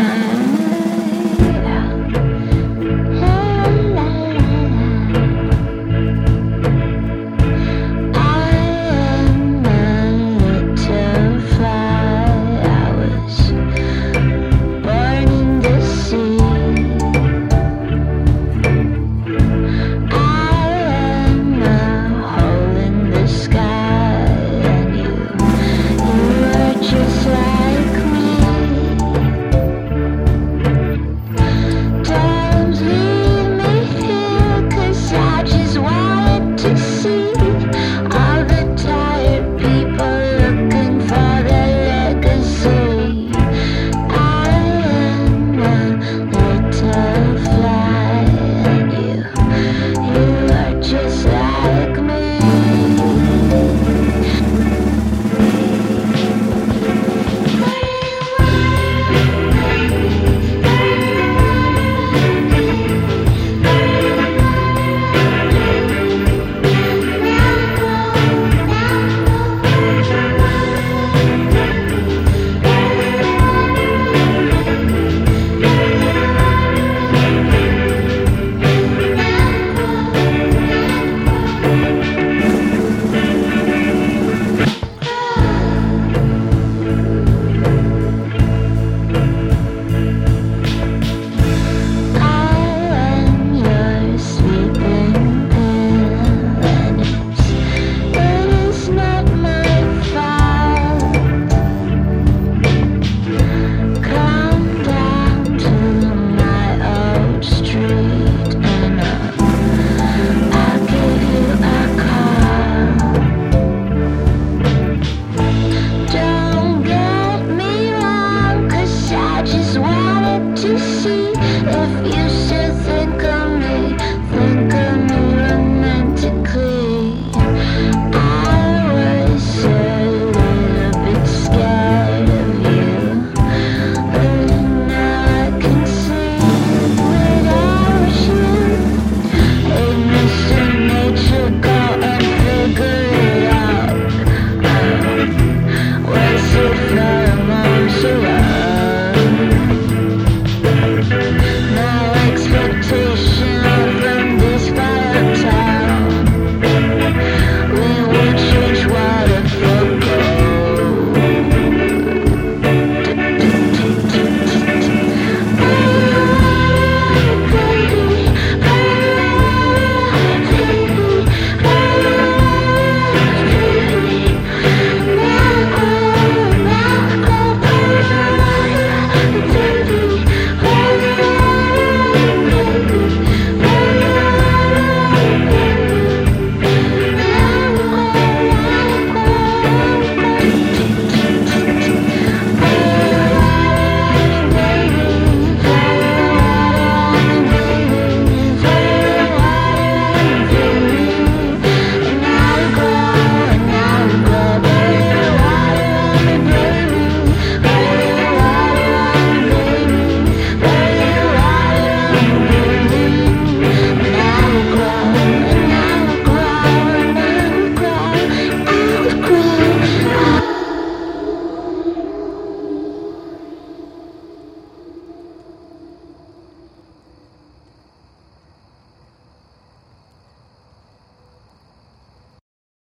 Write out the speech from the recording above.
Mm.